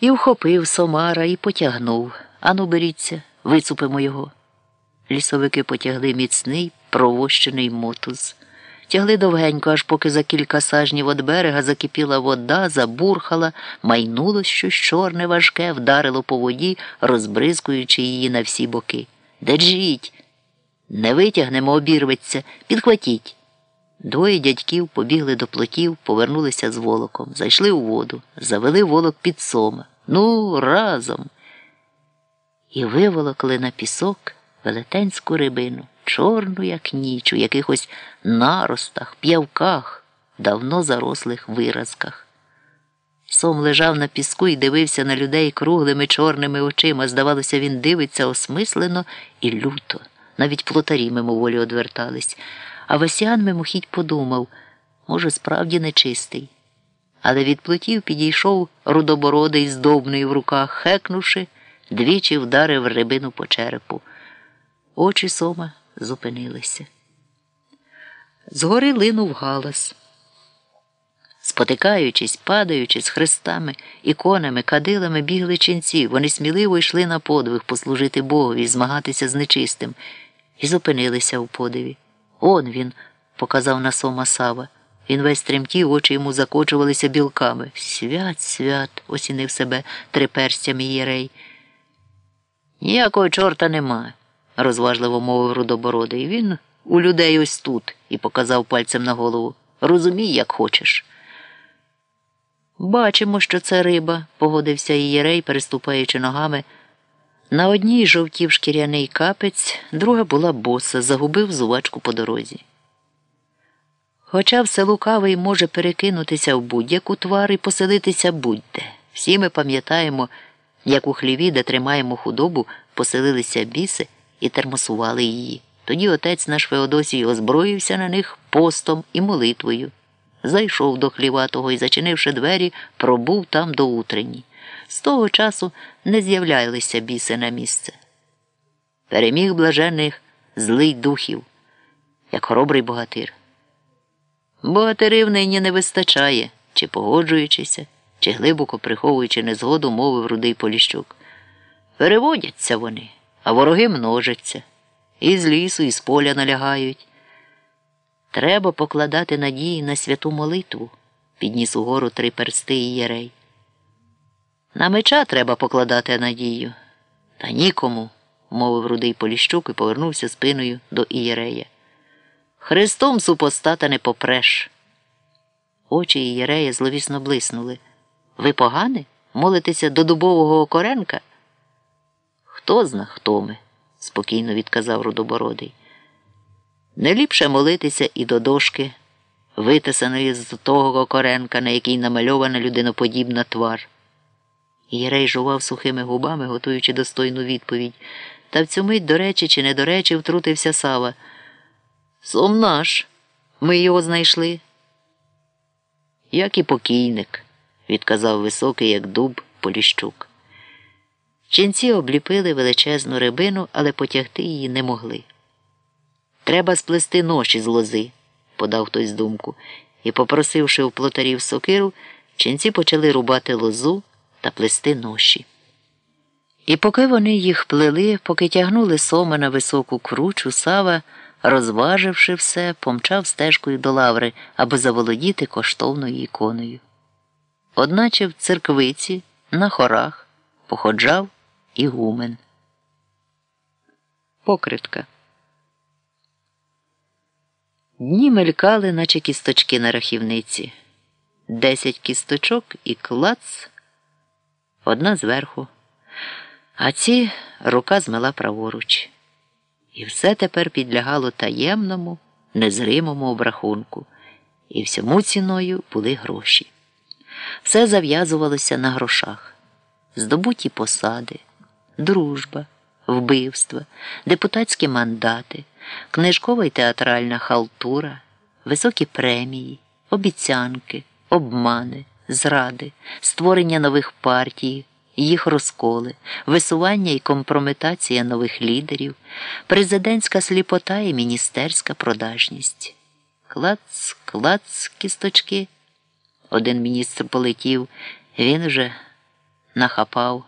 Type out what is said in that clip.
І вхопив Сомара і потягнув. Ану, беріться, вицупимо його. Лісовики потягли міцний, провощений мотуз. Тягли довгенько, аж поки за кілька сажнів від берега закипіла вода, забурхала, майнуло щось чорне, важке, вдарило по воді, розбризкуючи її на всі боки. Держіть! Не витягнемо, обірветься, підхватіть. Двоє дядьків побігли до плотів, повернулися з волоком, зайшли у воду, завели волок під сома. Ну, разом. І виволокли на пісок велетенську рибину, чорну, як ніч, у якихось наростах, п'явках, давно зарослих виразках. Сом лежав на піску і дивився на людей круглими чорними очима. Здавалося, він дивиться осмислено і люто. Навіть плотарі мимоволі одвертались. А Васян мимохідь подумав може, справді нечистий. Але від плотів підійшов рудобородий з довбною в руках, хекнувши, двічі вдарив рибину по черепу. Очі сома зупинилися. Згори линув галас. Спотикаючись, падаючи з хрестами, іконами, кадилами бігли ченці. Вони сміливо йшли на подвиг послужити Богові, змагатися з нечистим, і зупинилися у подиві. Он він, показав на сома Сава. Він весь тремтів, очі йому закочувалися білками. Свят, свят, осінив себе триперстями єрей. Ніякого чорта нема, розважливо мовив рудобородий. Він у людей ось тут і показав пальцем на голову. Розумій, як хочеш. Бачимо, що це риба, погодився Ієрей, переступаючи ногами. На одній жовтів шкіряний капець, друга була боса, загубив зувачку по дорозі. Хоча все лукавий може перекинутися в будь-яку твар і поселитися будь-де. Всі ми пам'ятаємо, як у хліві, де тримаємо худобу, поселилися біси і термосували її. Тоді отець наш Феодосій озброївся на них постом і молитвою. Зайшов до хліватого і, зачинивши двері, пробув там до утренні. З того часу не з'являлися біси на місце. Переміг блажених злий духів, як хоробрий богатир. Богатирів нині не вистачає, чи погоджуючися, чи глибоко приховуючи незгоду, мовив рудий Поліщук. Переводяться вони, а вороги множаться, і з лісу, і з поля налягають. Треба покладати надії на святу молитву, підніс угору три персти і єрей. На меча треба покладати надію. Та нікому, мовив рудий Поліщук і повернувся спиною до Ієрея. Христом супостата не попреш. Очі Ієрея зловісно блиснули. Ви погане? Молитеся до дубового окоренка? Хто зна, хто ми, спокійно відказав Рудобородий. Не ліпше молитися і до дошки, витисаної з того окоренка, на якій намальована людиноподібна твар. Єрей жував сухими губами, готуючи достойну відповідь. Та в цю мить, до речі, чи не до речі, втрутився Сава. Сом наш. Ми його знайшли. Як і покійник, відказав високий, як дуб, Поліщук. Ченці обліпили величезну рибину, але потягти її не могли. Треба сплести ноші з лози, подав хтось думку, і, попросивши у плотарів сокиру, ченці почали рубати лозу та плести ноші. І поки вони їх плели, поки тягнули сома на високу кручу, сава, розваживши все, помчав стежкою до лаври, аби заволодіти коштовною іконою. Одначе в церквиці, на хорах, походжав ігумен. Покритка. Дні мелькали, наче кісточки на рахівниці. Десять кісточок і клац, одна зверху, а ці рука змила праворуч. І все тепер підлягало таємному, незримому обрахунку, і всьому ціною були гроші. Все зав'язувалося на грошах, здобуті посади, дружба, вбивства, депутатські мандати, книжкова й театральна халтура, високі премії, обіцянки, обмани, зради, створення нових партій їх розколи, висування і компрометація нових лідерів, президентська сліпота і міністерська продажність. Клац, клац, кісточки. Один міністр полетів, він вже нахапав.